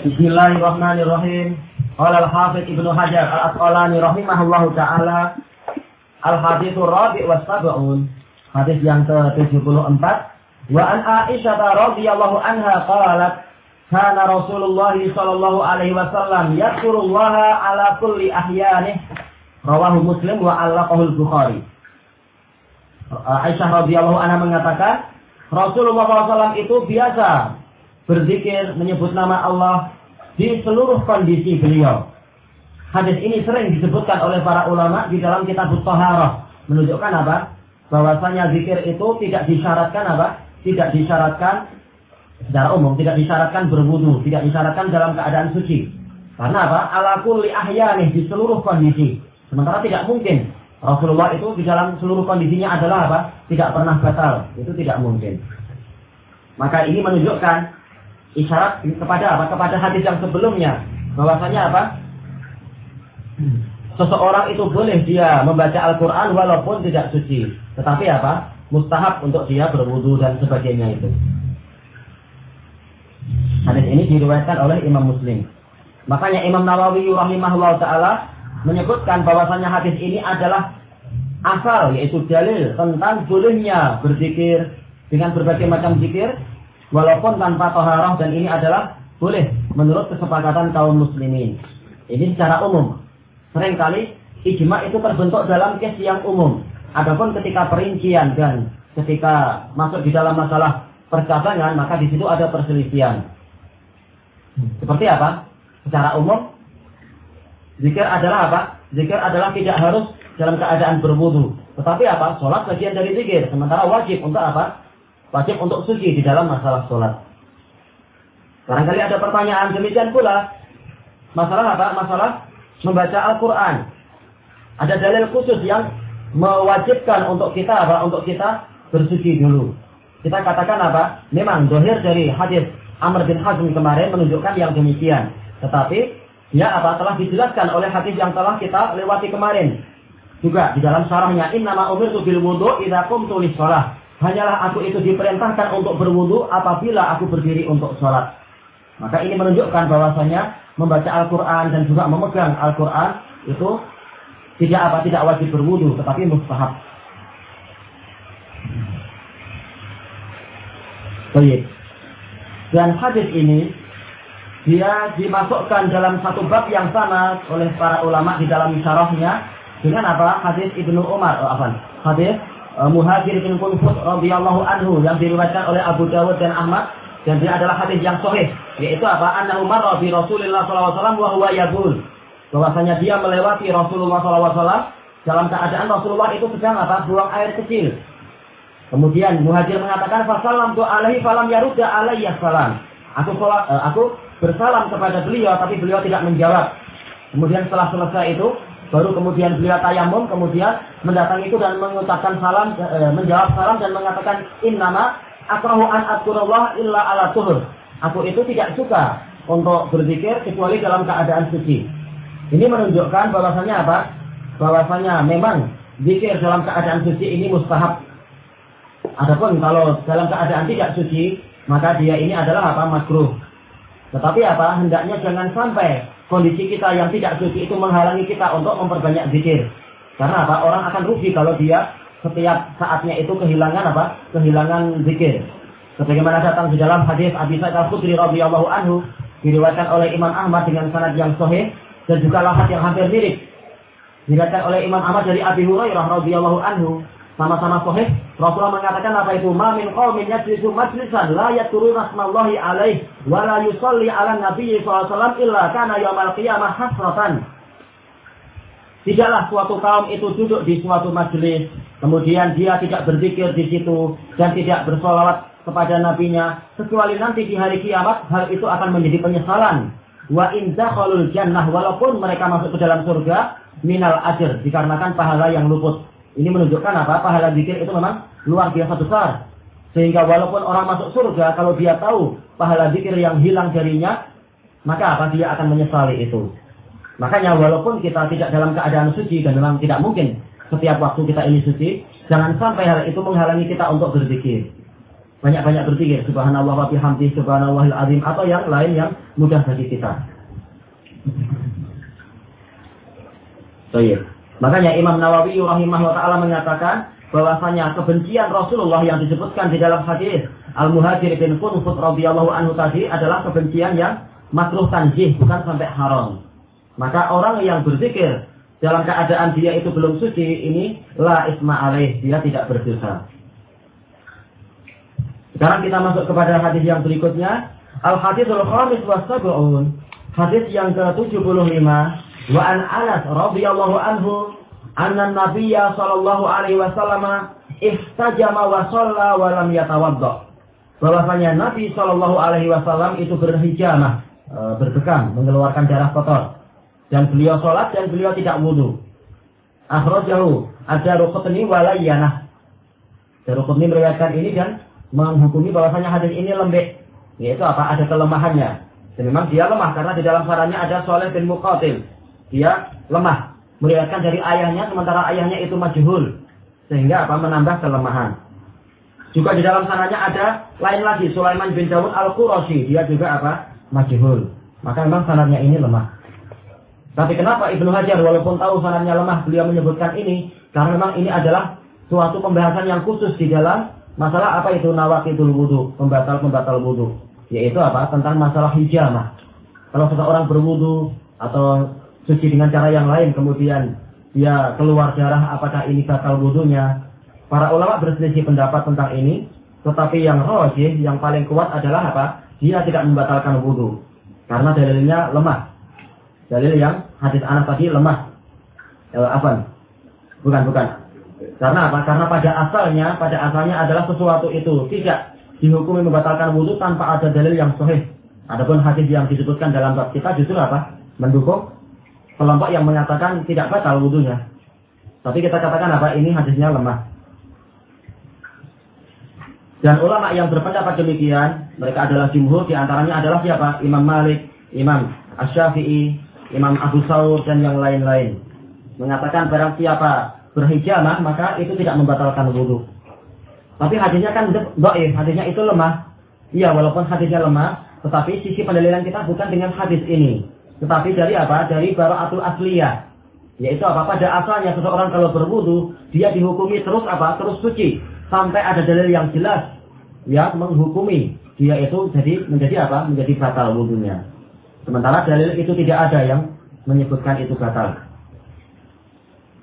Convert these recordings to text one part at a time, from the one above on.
Bismillahirrahmanirrahim. Qala al-Hafidz Ibnu Hajar Al-Asqalani rahimahullahu taala Al-Haditsul Rabi' was Sab'un. Hadis yang ke-74 Wa an Aisyah radhiyallahu anha qalat kana Rasulullah sallallahu alaihi wasallam yadhkurullaha ala kulli ahyanih rawahu Muslim wa allaqahu al-Bukhari. Aisyah radhiyallahu anha mengatakan Rasulullah SAW itu biasa berzikir, menyebut nama Allah di seluruh kondisi beliau. Hadis ini sering disebutkan oleh para ulama di dalam kitab Taharah. Menunjukkan apa? Bahwasanya zikir itu tidak disyaratkan apa? Tidak disyaratkan secara umum, tidak disyaratkan berwudu, tidak disyaratkan dalam keadaan suci. Karena apa? Ala kulli ahyani di seluruh kondisi. Sementara tidak mungkin Rasulullah itu di dalam seluruh kondisinya adalah apa? Tidak pernah batal. Itu tidak mungkin. Maka ini menunjukkan isyarat kepada apa? Kepada hadis yang sebelumnya. Bahwasanya apa? Seseorang itu boleh dia membaca Al-Quran walaupun tidak suci. Tetapi apa? Mustahab untuk dia berwudu dan sebagainya itu. Hadis ini diriwayatkan oleh Imam Muslim. Makanya Imam Nawawi rahimahullah ta'ala menyebutkan bahwasanya hadis ini adalah asal yaitu dalil tentang bolehnya berzikir dengan berbagai macam zikir walaupun tanpa toharoh dan ini adalah boleh menurut kesepakatan kaum muslimin. Ini secara umum. Seringkali ijma itu terbentuk dalam kes yang umum. Adapun ketika perincian dan ketika masuk di dalam masalah percabangan maka di situ ada perselisihan. Seperti apa? Secara umum zikir adalah apa? Zikir adalah tidak harus dalam keadaan berwudu. Tetapi apa? Sholat bagian dari zikir. Sementara wajib untuk apa? Wajib untuk suci di dalam masalah sholat. Barangkali ada pertanyaan demikian pula. Masalah apa? Masalah membaca Al-Quran. Ada dalil khusus yang mewajibkan untuk kita apa? Untuk kita bersuci dulu. Kita katakan apa? Memang dohir dari hadis Amr bin Hazm kemarin menunjukkan yang demikian. Tetapi ya apa telah dijelaskan oleh hadis yang telah kita lewati kemarin. Juga di dalam syarahnya innama umirtu bil wudu idza qumtu shalah. Hanyalah aku itu diperintahkan untuk berwudu apabila aku berdiri untuk sholat. Maka ini menunjukkan bahwasanya membaca Al-Quran dan juga memegang Al-Quran itu tidak apa tidak wajib berwudu, tetapi mustahab. Baik. Dan hadis ini dia dimasukkan dalam satu bab yang sama oleh para ulama di dalam syarahnya dengan apa? Hadis Ibnu Umar, oh, apa? Hadis Muhajir bin Qunfus radhiyallahu anhu yang diriwayatkan oleh Abu Dawud dan Ahmad. Dan dia adalah hadis yang sahih yaitu apa? Anna Umar bi Rasulillah sallallahu alaihi wasallam wa huwa yaqul. Bahwasanya dia melewati Rasulullah sallallahu alaihi wasallam dalam keadaan Rasulullah itu sedang apa? Buang air kecil. Kemudian Muhajir mengatakan fasallam tu alaihi falam yarudda alayya salam. Aku uh, aku bersalam kepada beliau tapi beliau tidak menjawab. Kemudian setelah selesai itu Baru kemudian beliau tayamum, kemudian mendatangi itu dan mengucapkan salam, e, menjawab salam dan mengatakan innama akrahu an adkurullah illa ala tuhur. Aku itu tidak suka untuk berzikir kecuali dalam keadaan suci. Ini menunjukkan bahwasanya apa? Bahwasanya memang zikir dalam keadaan suci ini mustahab. Adapun kalau dalam keadaan tidak suci, maka dia ini adalah apa? makruh. Tetapi apa? Hendaknya jangan sampai kondisi kita yang tidak suci itu menghalangi kita untuk memperbanyak zikir. Karena apa? Orang akan rugi kalau dia setiap saatnya itu kehilangan apa? Kehilangan zikir. Sebagaimana datang di dalam hadis Abi Sa'id Al-Khudri radhiyallahu anhu diriwayatkan oleh Imam Ahmad dengan sanad yang sahih dan juga lafaz yang hampir mirip. Diriwayatkan oleh Imam Ahmad dari Abi Hurairah radhiyallahu anhu sama-sama sahih. Rasulullah mengatakan apa itu? Ma min qaumin yajlisu majlisan la yaturuna asmallahi alaih wa la yusalli ala nabiyyi sallallahu illa kana yaumal qiyamah hasratan. Tidaklah suatu kaum itu duduk di suatu majelis, kemudian dia tidak berzikir di situ dan tidak bersolawat kepada nabinya, kecuali nanti di hari kiamat hal itu akan menjadi penyesalan. Wa in dakhalul jannah walaupun mereka masuk ke dalam surga minal ajr dikarenakan pahala yang luput. Ini menunjukkan apa? Pahala zikir itu memang luar biasa besar. Sehingga walaupun orang masuk surga, kalau dia tahu pahala zikir yang hilang darinya, maka apa? Dia akan menyesali itu. Makanya walaupun kita tidak dalam keadaan suci dan memang tidak mungkin setiap waktu kita ini suci, jangan sampai hal itu menghalangi kita untuk berzikir. Banyak-banyak berzikir, subhanallah wa bihamdi, subhanallahil azim, atau yang lain yang mudah bagi kita. Baik. Makanya Imam Nawawi rahimahullah taala mengatakan bahwasanya kebencian Rasulullah yang disebutkan di dalam hadis Al-Muhajir bin Qunfud radhiyallahu anhu tadi adalah kebencian yang makruh tanjih, bukan sampai haram. Maka orang yang berzikir dalam keadaan dia itu belum suci, ini la isma alaih, dia tidak berdosa. Sekarang kita masuk kepada hadis yang berikutnya. Al-hadisul khamis wa sab'un. Hadis yang ke-75. Wa an Anas radhiyallahu anhu anna Nabiyya sallallahu alaihi wasallam ihtajama wa shalla wa lam yatawadda. Bahwasanya Nabi sallallahu alaihi wasallam itu berhijamah, e, berbekam, mengeluarkan darah kotor. Dan beliau sholat dan beliau tidak wudhu. Akhrajahu ada rukutni walayanah. Darukutni meriwayatkan ini dan menghukumi bahwasanya hadis ini lembek. Yaitu apa? Ada kelemahannya. Dan memang dia lemah karena di dalam sarannya ada Soleh bin Muqatil. Dia lemah. Meriwayatkan dari ayahnya sementara ayahnya itu majhul. Sehingga apa? Menambah kelemahan. Juga di dalam sananya ada lain lagi Sulaiman bin Dawud Al-Qurashi. Dia juga apa? Majhul. Maka memang sanadnya ini lemah. Tapi kenapa Ibnu Hajar walaupun tahu sanadnya lemah beliau menyebutkan ini karena memang ini adalah suatu pembahasan yang khusus di dalam Masalah apa itu nawakitul wudhu, pembatal-pembatal wudhu? Yaitu apa? Tentang masalah hijamah. Kalau seseorang berwudhu atau suci dengan cara yang lain, kemudian dia keluar darah, apakah ini batal wudhunya? Para ulama berselisih pendapat tentang ini, tetapi yang rojih, yang paling kuat adalah apa? Dia tidak membatalkan wudhu. Karena dalilnya lemah. Dalil yang hadis anak tadi lemah. Eh, apa? Bukan, bukan. Karena apa? Karena pada asalnya, pada asalnya adalah sesuatu itu tidak dihukumi membatalkan wudhu tanpa ada dalil yang sahih. Adapun hadis yang disebutkan dalam bab kita justru apa? Mendukung kelompok yang menyatakan tidak batal wudhunya. Tapi kita katakan apa? Ini hadisnya lemah. Dan ulama yang berpendapat demikian, mereka adalah jumhur, di antaranya adalah siapa? Imam Malik, Imam Ash-Syafi'i, Imam Abu Saud, dan yang lain-lain. Mengatakan barang siapa berhijamah maka itu tidak membatalkan wudhu. Tapi hadisnya kan doif, hadisnya itu lemah. Iya, walaupun hadisnya lemah, tetapi sisi pendalilan kita bukan dengan hadis ini. Tetapi dari apa? Dari baraatul asliyah. Yaitu apa? Pada asalnya seseorang kalau berwudu, dia dihukumi terus apa? Terus suci. Sampai ada dalil yang jelas yang menghukumi dia itu jadi menjadi apa? Menjadi batal wudhunya. Sementara dalil itu tidak ada yang menyebutkan itu batal.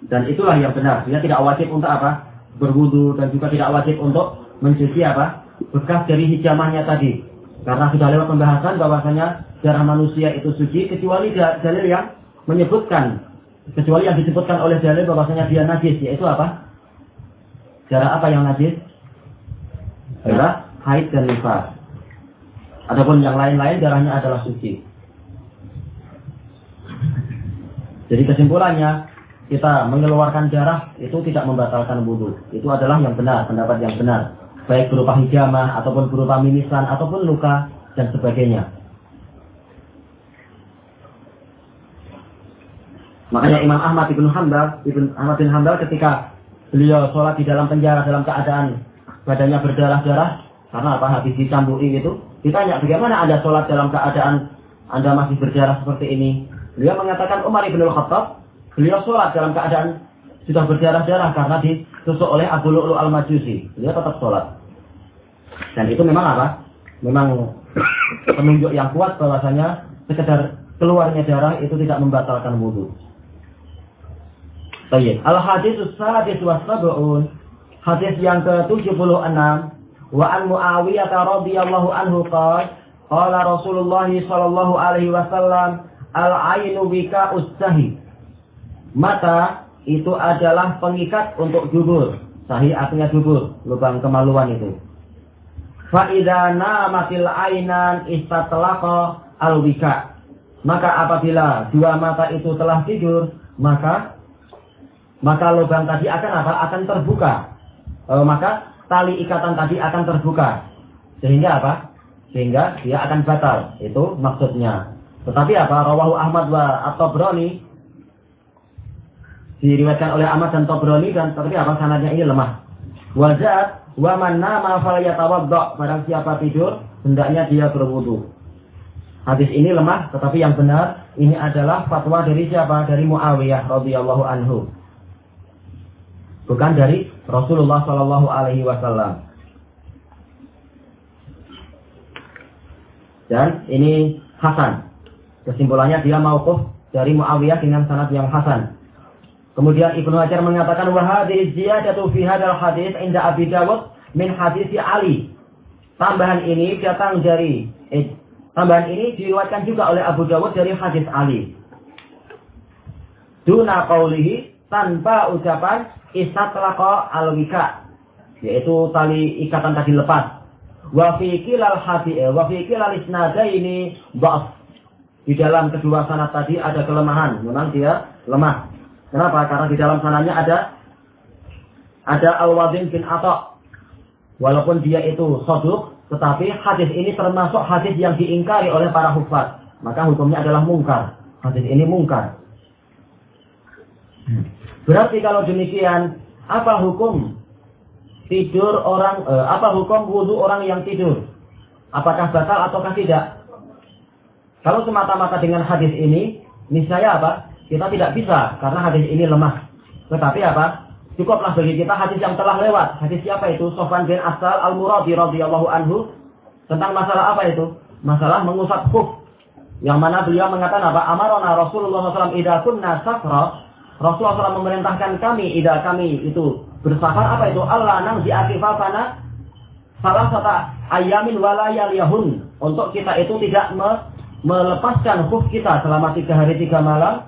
Dan itulah yang benar. Dia tidak wajib untuk apa? Berwudu dan juga tidak wajib untuk mencuci apa? Bekas dari hijamahnya tadi. Karena sudah lewat pembahasan bahwasanya darah manusia itu suci kecuali dalil yang menyebutkan kecuali yang disebutkan oleh dalil bahwasanya dia najis yaitu apa? Darah apa yang najis? Darah haid dan nifas. Adapun yang lain-lain darahnya adalah suci. Jadi kesimpulannya kita mengeluarkan darah itu tidak membatalkan wudhu. Itu adalah yang benar, pendapat yang benar. Baik berupa hijamah, ataupun berupa mimisan, ataupun luka, dan sebagainya. Makanya Imam Ahmad ibn Hanbal, ibn Ahmad bin Hanbal ketika beliau sholat di dalam penjara dalam keadaan badannya berdarah-darah, karena apa habis dicambui itu, ditanya bagaimana anda sholat dalam keadaan anda masih berdarah seperti ini. Beliau mengatakan Umar ibn Khattab Beliau sholat dalam keadaan sudah berdarah-darah karena ditusuk oleh Abu Lu'lu al-Majusi. Beliau tetap sholat. Dan itu memang apa? Memang penunjuk yang kuat bahwasanya sekedar keluarnya darah itu tidak membatalkan wudhu. Baik. Al-hadis hadis wasabun. Hadis yang ke-76 wa an Muawiyah radhiyallahu anhu qala qala Rasulullah sallallahu alaihi wasallam al-ainu bika ustahi mata itu adalah pengikat untuk jubur. Sahih artinya jubur, lubang kemaluan itu. Fa'idana matil ainan istatlaqa alwika. Maka apabila dua mata itu telah tidur, maka maka lubang tadi akan apa? Akan terbuka. E, maka tali ikatan tadi akan terbuka. Sehingga apa? Sehingga dia akan batal. Itu maksudnya. Tetapi apa? Rawahu Ahmad wa At-Tabrani diriwayatkan oleh Ahmad dan Tobroni dan tapi apa sanadnya ini lemah. Wajat wa man nama fal yatawadda barang siapa tidur hendaknya dia berwudu. Hadis ini lemah tetapi yang benar ini adalah fatwa dari siapa? Dari Muawiyah radhiyallahu anhu. Bukan dari Rasulullah Shallallahu alaihi wasallam. Dan ini Hasan. Kesimpulannya dia mauquf dari Muawiyah dengan sanad yang Hasan. Kemudian Ibnu Hajar mengatakan wahadi ziyadatu fi hadzal hadis inda Abi Dawud min hadis Ali. Tambahan ini datang dari eh, tambahan ini diriwayatkan juga oleh Abu Dawud dari hadis Ali. Duna qaulihi tanpa ucapan istatlaqa alwika yaitu tali ikatan tadi lepas. Wa fi kilal hadis eh, wa fi kilal isnadaini. Di dalam kedua sanad tadi ada kelemahan, memang dia lemah. Kenapa? Karena di dalam sananya ada ada Al-Wadin bin Atta. Walaupun dia itu soduk, tetapi hadis ini termasuk hadis yang diingkari oleh para hufat. Maka hukumnya adalah mungkar. Hadis ini mungkar. Berarti kalau demikian, apa hukum tidur orang, eh, apa hukum wudhu orang yang tidur? Apakah batal ataukah tidak? Kalau semata-mata dengan hadis ini, niscaya apa? Kita tidak bisa karena hadis ini lemah. Tetapi apa? Cukuplah bagi kita hadis yang telah lewat. Hadis siapa itu? Sofan bin Asal Al-Muradi radhiyallahu anhu tentang masalah apa itu? Masalah mengusap khuf. Yang mana beliau mengatakan apa? Amarona Rasulullah SAW idha kunna safra. Rasulullah SAW memerintahkan kami, idha kami itu bersafar apa itu? Allah nang di akifafana salah satu ayamin walayaliyahun. Untuk kita itu tidak me melepaskan khuf kita selama tiga hari tiga malam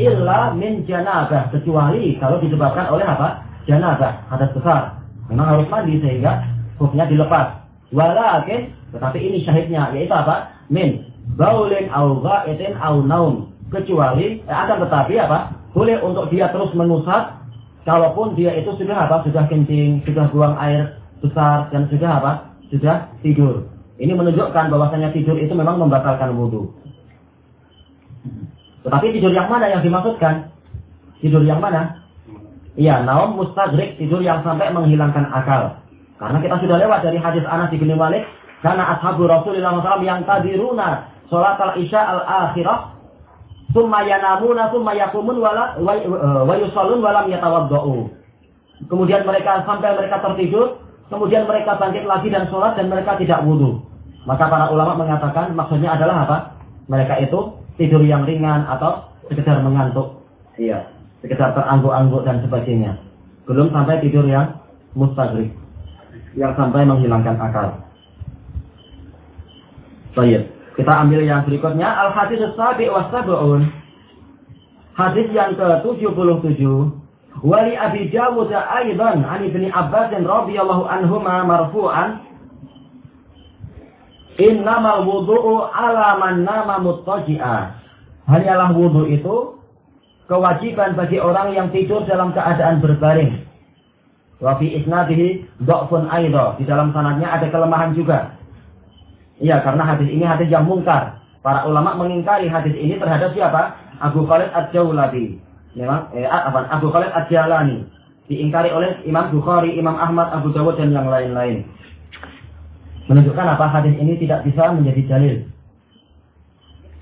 illa min janabah kecuali kalau disebabkan oleh apa? Janabah, hadas besar. Memang harus mandi sehingga hukumnya dilepas. Walakin tetapi ini syahidnya yaitu apa? Min baulin au ghaitin au naum. Kecuali eh, akan tetapi apa? Boleh untuk dia terus menusat kalaupun dia itu sudah apa? Sudah kencing, sudah buang air besar dan sudah apa? Sudah tidur. Ini menunjukkan bahwasanya tidur itu memang membatalkan wudhu. Tetapi tidur yang mana yang dimaksudkan? Tidur yang mana? Iya, naum mustadrik, tidur yang sampai menghilangkan akal. Karena kita sudah lewat dari hadis Anas bin Malik, karena ashabu Rasulullah SAW yang tadiruna sholat al-isya al-akhirah, summa yanamuna, summa yakumun, wala, wa yusalun, walam yatawadda'u. Kemudian mereka sampai mereka tertidur, kemudian mereka bangkit lagi dan sholat dan mereka tidak wudhu. Maka para ulama mengatakan maksudnya adalah apa? Mereka itu tidur yang ringan atau sekedar mengantuk. Iya, sekedar terangguk-angguk dan sebagainya. Belum sampai tidur yang mustagrik. Yang sampai menghilangkan akal. Baik, kita ambil yang berikutnya al-hadis sabi wa sab'un. Hadis yang ke-77 Wali Abi Dawud aidan an Ibnu Abbas radhiyallahu anhuma marfu'an Innamal wudu'u ala man nama muttaji'a. Hanyalah wudu itu kewajiban bagi orang yang tidur dalam keadaan berbaring. Wa fi isnadihi dha'fun aidha. Di dalam sanadnya ada kelemahan juga. Iya, karena hadis ini hadis yang mungkar. Para ulama mengingkari hadis ini terhadap siapa? Abu Khalid Ad-Jawlabi. Memang eh, apa? Abu Khalid Ad-Jalani. Diingkari oleh Imam Bukhari, Imam Ahmad, Abu Dawud dan yang lain-lain. Menunjukkan apa hadis ini tidak bisa menjadi dalil.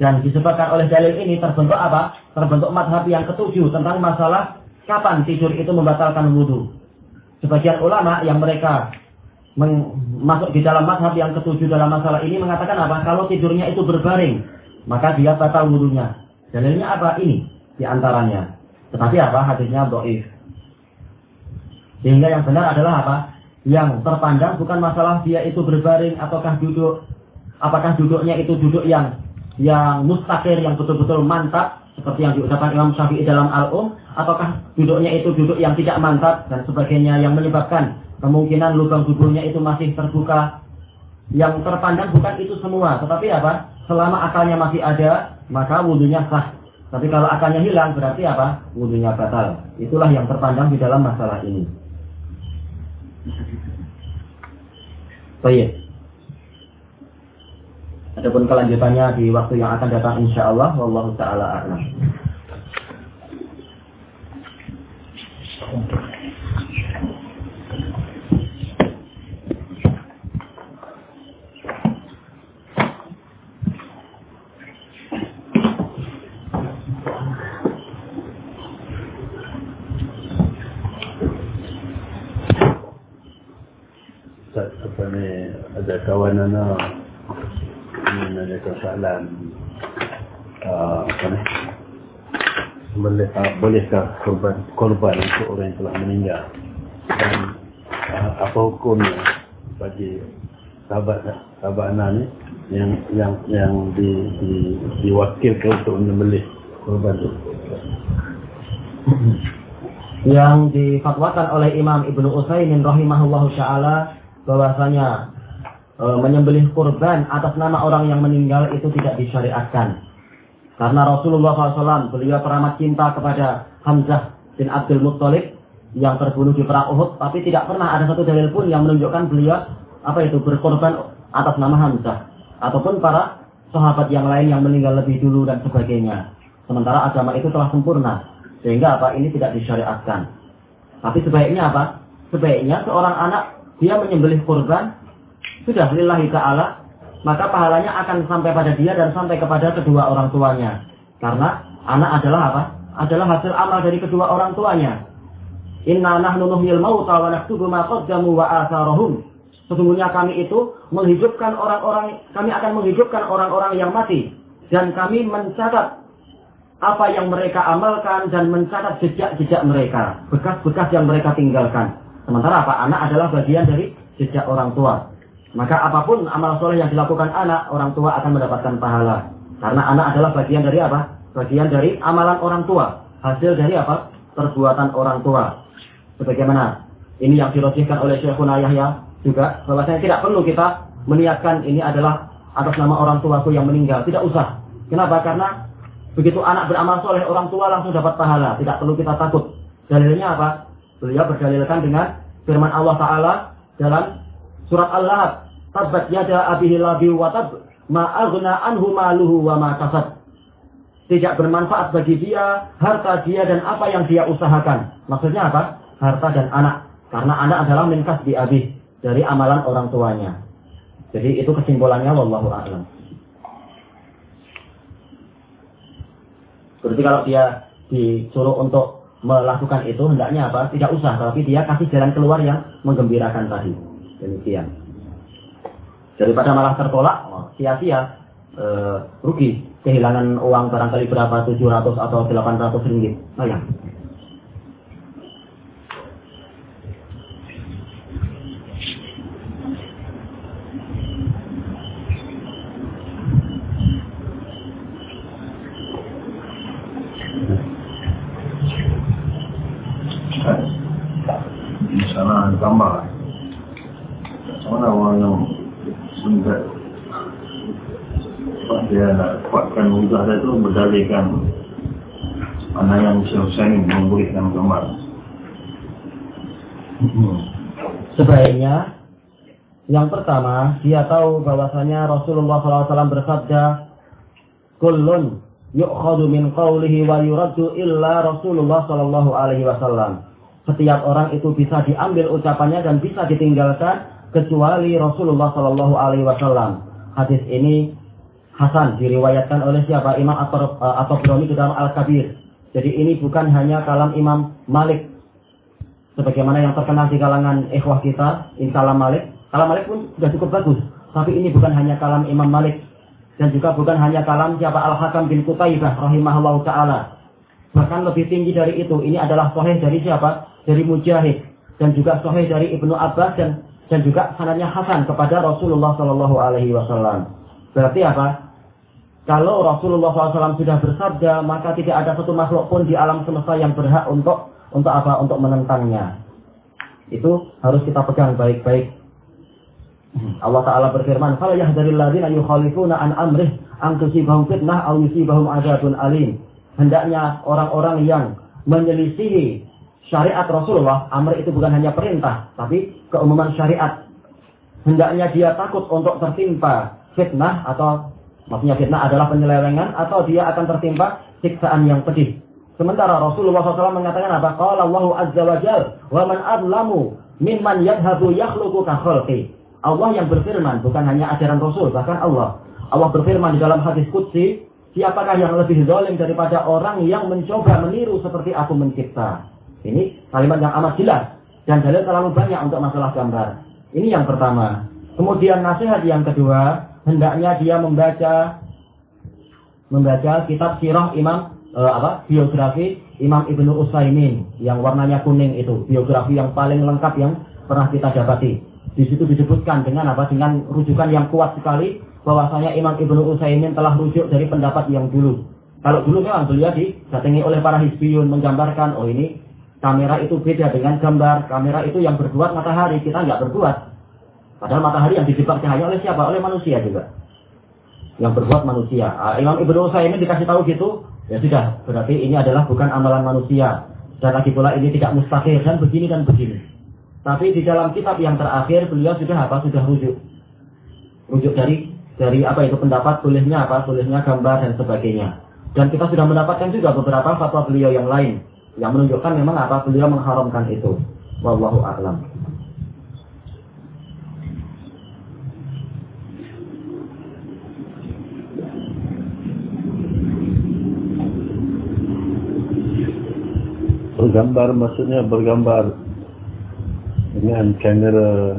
Dan disebabkan oleh dalil ini terbentuk apa? Terbentuk madhab yang ketujuh tentang masalah kapan tidur itu membatalkan wudhu. Sebagian ulama yang mereka masuk di dalam madhab yang ketujuh dalam masalah ini mengatakan apa? Kalau tidurnya itu berbaring, maka dia batal wudhunya. Dalilnya apa? Ini di antaranya. Tetapi apa? Hadisnya doif. Sehingga yang benar adalah apa? Yang terpandang bukan masalah dia itu berbaring ataukah duduk apakah duduknya itu duduk yang yang mustakir yang betul-betul mantap seperti yang diucapkan Imam Syafi'i dalam Al-Um ataukah duduknya itu duduk yang tidak mantap dan sebagainya yang menyebabkan kemungkinan lubang tubuhnya itu masih terbuka. Yang terpandang bukan itu semua tetapi apa? Selama akalnya masih ada maka wudhunya sah. Tapi kalau akalnya hilang berarti apa? Wudhunya batal. Itulah yang terpandang di dalam masalah ini Baik. Adapun kelanjutannya di waktu yang akan datang insya Allah. Wallahu ta'ala a'lam. Soalan uh, boleh uh, bolehkah korban korban untuk orang yang telah meninggal? Dan uh, apa hukumnya bagi sahabat sahabat anak ni yang yang yang di, di diwakilkan untuk menyembelih korban itu yang difatwakan oleh Imam Ibnu Utsaimin rahimahullahu taala bahwasanya e, menyembelih kurban atas nama orang yang meninggal itu tidak disyariatkan. Karena Rasulullah SAW beliau teramat cinta kepada Hamzah bin Abdul Muttalib yang terbunuh di perang Uhud, tapi tidak pernah ada satu dalil pun yang menunjukkan beliau apa itu berkorban atas nama Hamzah ataupun para sahabat yang lain yang meninggal lebih dulu dan sebagainya. Sementara agama itu telah sempurna. Sehingga apa? Ini tidak disyariatkan. Tapi sebaiknya apa? Sebaiknya seorang anak dia menyembelih kurban sudah lillahi ta'ala maka pahalanya akan sampai pada dia dan sampai kepada kedua orang tuanya. Karena anak adalah apa? Adalah hasil amal dari kedua orang tuanya. Inna nahnu nuhyil mauta wa naktubu ma qaddamu wa atharahum. Sesungguhnya kami itu menghidupkan orang-orang, kami akan menghidupkan orang-orang yang mati dan kami mencatat apa yang mereka amalkan dan mencatat jejak-jejak mereka, bekas-bekas yang mereka tinggalkan. Sementara apa? Anak adalah bagian dari jejak orang tua. Maka apa pun amal soleh yang dilakukan anak, orang tua akan mendapatkan pahala. Karena anak adalah bagian dari apa? Bagian dari amalan orang tua. Hasil dari apa? Perbuatan orang tua. Sebagaimana ini yang dirosihkan oleh Syekhuna Yahya juga, bahwasanya tidak perlu kita meniatkan ini adalah atas nama orang tuaku yang meninggal. Tidak usah. Kenapa? Karena Begitu anak beramal soleh, orang tua langsung dapat pahala. Tidak perlu kita takut. Dalilnya apa? Beliau berdalilkan dengan firman Allah Ta'ala dalam surat Al-Lahab. Tabbat yada abihi labi wa tab ma'agna anhu maluhu wa ma kasad. Tidak bermanfaat bagi dia, harta dia dan apa yang dia usahakan. Maksudnya apa? Harta dan anak. Karena anak adalah minkas di abih. Dari amalan orang tuanya. Jadi itu kesimpulannya wallahu a'lam. Berarti kalau dia disuruh untuk melakukan itu hendaknya apa? Tidak usah, tapi dia kasih jalan keluar yang menggembirakan tadi. Demikian. Daripada malah tertolak, oh, sia-sia, e, rugi, kehilangan uang barangkali berapa 700 atau 800 ringgit. Sayang. Musa itu berdalilkan mana yang selesai membolehkan gambar. Sebaiknya yang pertama dia tahu bahwasanya Rasulullah SAW bersabda, "Kullun yu'khadu min qawlihi wa yuraddu illa Rasulullah sallallahu alaihi wasallam." Setiap orang itu bisa diambil ucapannya dan bisa ditinggalkan kecuali Rasulullah sallallahu alaihi wasallam. Hadis ini Hasan diriwayatkan oleh siapa? Imam atau Broni di dalam Al-Kabir. Jadi ini bukan hanya kalam Imam Malik. Sebagaimana yang terkenal di kalangan ikhwah kita, Insalam Malik. Kalam Malik pun sudah cukup bagus. Tapi ini bukan hanya kalam Imam Malik. Dan juga bukan hanya kalam siapa Al-Hakam bin Kutaibah rahimahullah ta'ala. Bahkan lebih tinggi dari itu. Ini adalah soheh dari siapa? Dari Mujahid. Dan juga soheh dari Ibnu Abbas dan dan juga sanadnya Hasan kepada Rasulullah Shallallahu Alaihi Wasallam. Berarti apa? Kalau Rasulullah SAW sudah bersabda, maka tidak ada satu makhluk pun di alam semesta yang berhak untuk untuk apa? Untuk menentangnya. Itu harus kita pegang baik-baik. Allah Ta'ala berfirman, "Fala yahdharil ladzina yukhalifuna an amrih an tusibahum fitnah aw yusibahum adzabun alim." Hendaknya orang-orang yang menyelisihi syariat Rasulullah, amr itu bukan hanya perintah, tapi keumuman syariat. Hendaknya dia takut untuk tertimpa fitnah atau Maksudnya fitnah adalah penyelewengan atau dia akan tertimpa siksaan yang pedih. Sementara Rasulullah SAW mengatakan apa? Qala Allahu Azza wa Jal, wa man adlamu mimman yadhabu yakhluqu ka khalqi. Allah yang berfirman, bukan hanya ajaran Rasul, bahkan Allah. Allah berfirman di dalam hadis Qudsi, siapakah yang lebih zalim daripada orang yang mencoba meniru seperti aku mencipta. Ini kalimat yang amat jelas. Dan dalil terlalu banyak untuk masalah gambar. Ini yang pertama. Kemudian nasihat yang kedua, hendaknya dia membaca membaca kitab sirah Imam uh, apa biografi Imam Ibnu Utsaimin yang warnanya kuning itu biografi yang paling lengkap yang pernah kita dapati di situ disebutkan dengan apa dengan rujukan yang kuat sekali bahwasanya Imam Ibnu Utsaimin telah rujuk dari pendapat yang dulu kalau dulu memang beliau didatangi oleh para hisbiyun menggambarkan oh ini kamera itu beda dengan gambar kamera itu yang berbuat matahari kita nggak berbuat padahal matahari yang dijebak cahaya oleh siapa oleh manusia juga yang berbuat manusia ah, Imam Ibnu Utsaimin dikasih tahu gitu Ya sudah, berarti ini adalah bukan amalan manusia. Dan lagi pula ini tidak mustahil dan begini dan begini. Tapi di dalam kitab yang terakhir beliau sudah apa? Sudah rujuk. Rujuk dari dari apa itu pendapat tulisnya apa? Tulisnya gambar dan sebagainya. Dan kita sudah mendapatkan juga beberapa fatwa beliau yang lain yang menunjukkan memang apa beliau mengharamkan itu. Wallahu a'lam. Bergambar maksudnya bergambar dengan kamera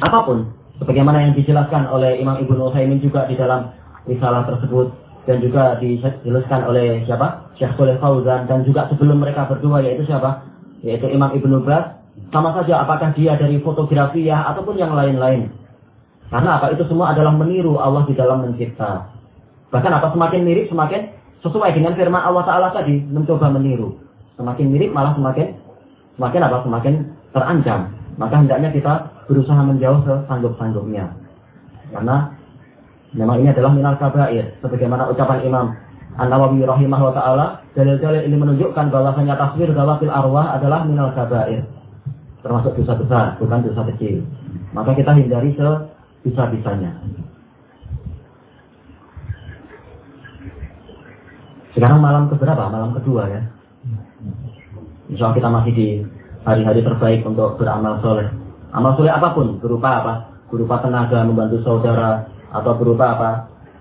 apa pun sebagaimana yang dijelaskan oleh Imam Ibnu Utsaimin juga di dalam risalah tersebut dan juga dijelaskan oleh siapa? Syekh Soleh Fauzan dan juga sebelum mereka berdua yaitu siapa? Yaitu Imam Ibnu Bas sama saja apakah dia dari fotografi ya ataupun yang lain-lain. Karena apa? Itu semua adalah meniru Allah di dalam mencipta. Bahkan apa semakin mirip semakin sesuai dengan firman Allah Ta'ala tadi, mencoba meniru. Semakin mirip malah semakin semakin apa? Semakin terancam. Maka hendaknya kita berusaha menjauh sesanggup-sanggupnya. Karena memang ini adalah minal kabair. Sebagaimana ucapan Imam An-Nawawi rahimahullah ta'ala, dalil-dalil ini menunjukkan bahwasanya taswir gawatil arwah adalah minal kabair. Termasuk dosa besar, bukan dosa kecil. Maka kita hindari sebisa-bisanya. Sekarang malam keberapa? Malam kedua ya. Insya Allah kita masih di hari-hari terbaik untuk beramal soleh. Amal soleh apa pun, berupa apa? Berupa tenaga membantu saudara, atau berupa apa?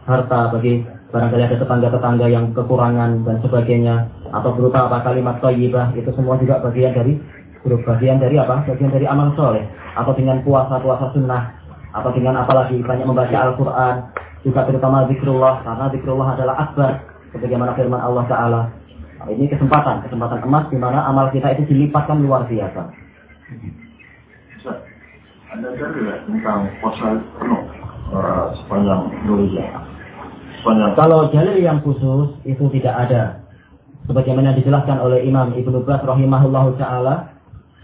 Harta bagi barangkali ada tetangga-tetangga yang kekurangan dan sebagainya, atau berupa apa? Kalimat thayyibah, itu semua juga bagian dari grup bagian dari apa? Bagian dari amal soleh. Atau dengan puasa-puasa sunnah, atau dengan apalagi banyak membaca Al-Quran, juga terutama zikrullah, karena zikrullah adalah akbar, sebagaimana firman Allah Taala. Nah, ini kesempatan, kesempatan emas di mana amal kita itu dilipatkan luar biasa. Dalil tentang puasa penuh sepanjang Dzulhijjah. Sepanjang Kalau dalil yang khusus itu tidak ada. Sebagaimana dijelaskan oleh Imam Ibnu Bas rahimahullah taala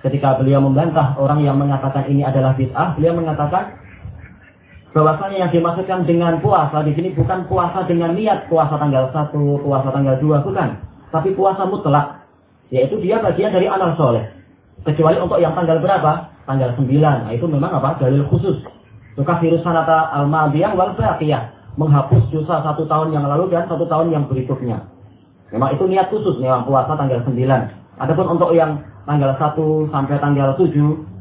ketika beliau membantah orang yang mengatakan ini adalah bid'ah, beliau mengatakan bahwasanya yang dimaksudkan dengan puasa di sini bukan puasa dengan niat puasa tanggal 1, puasa tanggal 2, bukan. Tapi puasa mutlak. Yaitu dia bagian dari amal soleh. Kecuali untuk yang tanggal berapa? Tanggal 9. Nah, itu memang apa? Dalil khusus. Virus sanata al-madiyah wal baqiyah. Menghapus dosa satu tahun yang lalu dan satu tahun yang berikutnya. Memang itu niat khusus memang puasa tanggal 9. Adapun untuk yang tanggal 1 sampai tanggal 7,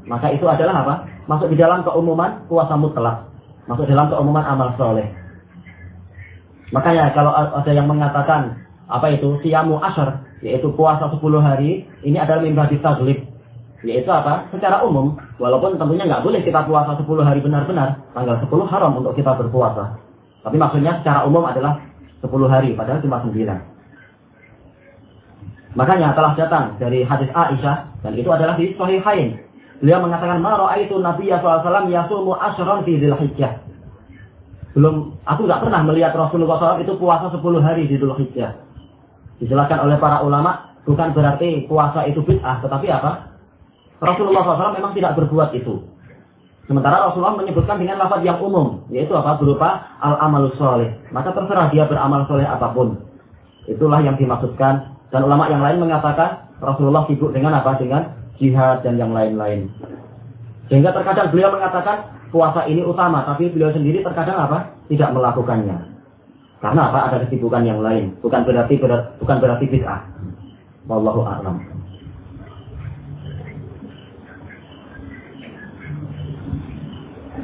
maka itu adalah apa? Masuk di dalam keumuman puasa mutlak masuk dalam keumuman amal soleh. Makanya kalau ada yang mengatakan apa itu siamu asar, yaitu puasa 10 hari, ini adalah mimbah taglib. Yaitu apa? Secara umum, walaupun tentunya nggak boleh kita puasa 10 hari benar-benar, tanggal 10 haram untuk kita berpuasa. Tapi maksudnya secara umum adalah 10 hari, padahal cuma 9. Makanya telah datang dari hadis Aisyah, dan itu adalah di Sahihain. Beliau mengatakan, "Ma ra'aitu Nabi SAW yasumu asyran fi Dzulhijjah." Belum, aku nggak pernah melihat Rasulullah SAW itu puasa 10 hari di Dzulhijjah. Dijelaskan oleh para ulama, bukan berarti puasa itu bid'ah, tetapi apa? Rasulullah SAW memang tidak berbuat itu. Sementara Rasulullah menyebutkan dengan lafaz yang umum, yaitu apa? Berupa al-amalus soleh. Maka terserah dia beramal soleh apa pun. Itulah yang dimaksudkan. Dan ulama yang lain mengatakan Rasulullah sibuk dengan apa? Dengan jihad dan yang lain-lain. Sehingga terkadang beliau mengatakan puasa ini utama, tapi beliau sendiri terkadang apa? Tidak melakukannya. Karena apa? Ada kesibukan yang lain. Bukan berarti bukan berarti bid'ah. Wallahu a'lam.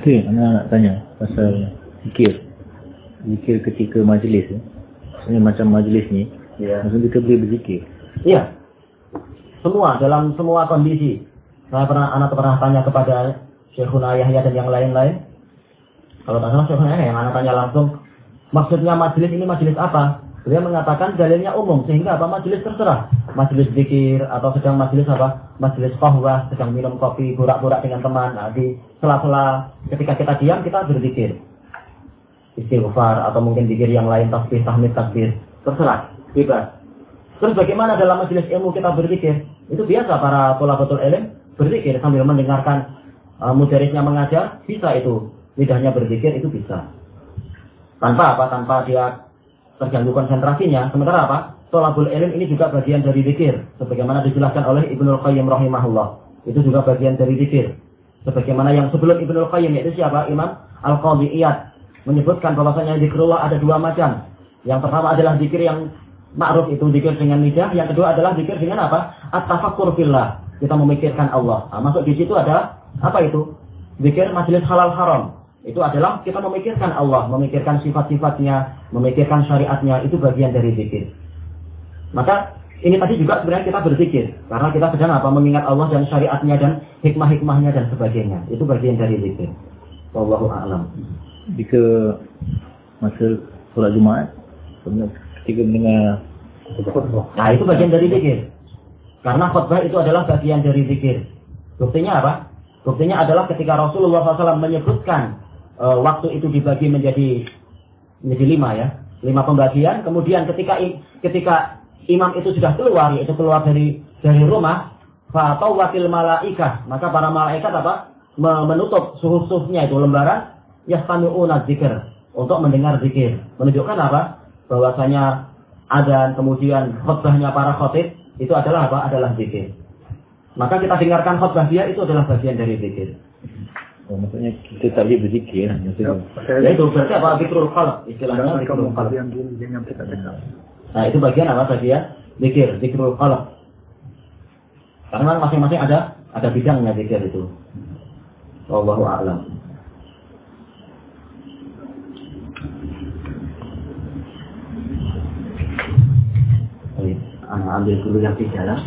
Oke, anak nak tanya pasal zikir. Zikir ketika majlis ya. Maksudnya macam majlis ni, ya. maksudnya kita boleh berzikir. Iya, semua dalam semua kondisi. Saya pernah anak pernah tanya kepada Syekhuna Yahya dan yang lain-lain. Kalau tak salah Syekhuna Yahya yang anak tanya langsung, maksudnya majelis ini majelis apa? Beliau mengatakan dalilnya umum sehingga apa majelis terserah. Majelis zikir atau sedang majelis apa? Majelis qahwah, sedang minum kopi, burak-burak dengan teman. Nah, di sela-sela ketika kita diam kita berzikir. Istighfar atau mungkin zikir yang lain tasbih, tahmid, takbir. Terserah, bebas. Terus bagaimana dalam majelis ilmu kita berzikir? Itu biasa para pola betul ilm berzikir sambil mendengarkan uh, mudarisnya mengajar, bisa itu. Lidahnya berzikir itu bisa. Tanpa apa? Tanpa dia terganggu konsentrasinya. Sementara apa? Tolabul ilm ini juga bagian dari zikir. Sebagaimana dijelaskan oleh Ibnul Qayyim rahimahullah. Itu juga bagian dari zikir. Sebagaimana yang sebelum Ibnul Qayyim yaitu siapa? Imam Al-Qadhi Iyad. Menyebutkan bahwasanya zikrullah ada dua macam. Yang pertama adalah zikir yang ma'ruf itu zikir dengan lidah. Yang kedua adalah zikir dengan apa? At-tafakkur fillah. Kita memikirkan Allah. Nah, masuk di situ ada apa itu? Zikir majelis halal haram. Itu adalah kita memikirkan Allah, memikirkan sifat-sifatnya, memikirkan syariatnya, itu bagian dari zikir. Maka ini tadi juga sebenarnya kita berzikir. Karena kita sedang apa? Mengingat Allah dan syariatnya dan hikmah-hikmahnya dan sebagainya. Itu bagian dari zikir. Wallahu a'lam. Jika masa solat Jumaat, ketika mendengar Nah itu bagian dari zikir. Karena khutbah itu adalah bagian dari zikir. Buktinya apa? Buktinya adalah ketika Rasulullah SAW menyebutkan e, waktu itu dibagi menjadi menjadi lima ya, lima pembagian. Kemudian ketika ketika imam itu sudah keluar, yaitu keluar dari dari rumah, atau wakil malaikah, maka para malaikat apa? menutup suhuf-suhufnya itu lembaran yastami'una zikir untuk mendengar zikir. Menunjukkan apa? Bahwasanya adan kemudian khutbahnya para khotib itu adalah apa? Adalah zikir. Maka kita dengarkan khutbah dia itu adalah bagian dari zikir. Oh, maksudnya kita tak boleh berzikir. Maksudnya. Ya itu berarti apa? Zikrul qalb. Istilahnya zikrul qalb. Nah itu bagian apa bagian zikir, zikrul qalb. Karena masing-masing ada ada bidangnya zikir itu. Wallahu a'lam. Baik, ambil dulu yang di dalam.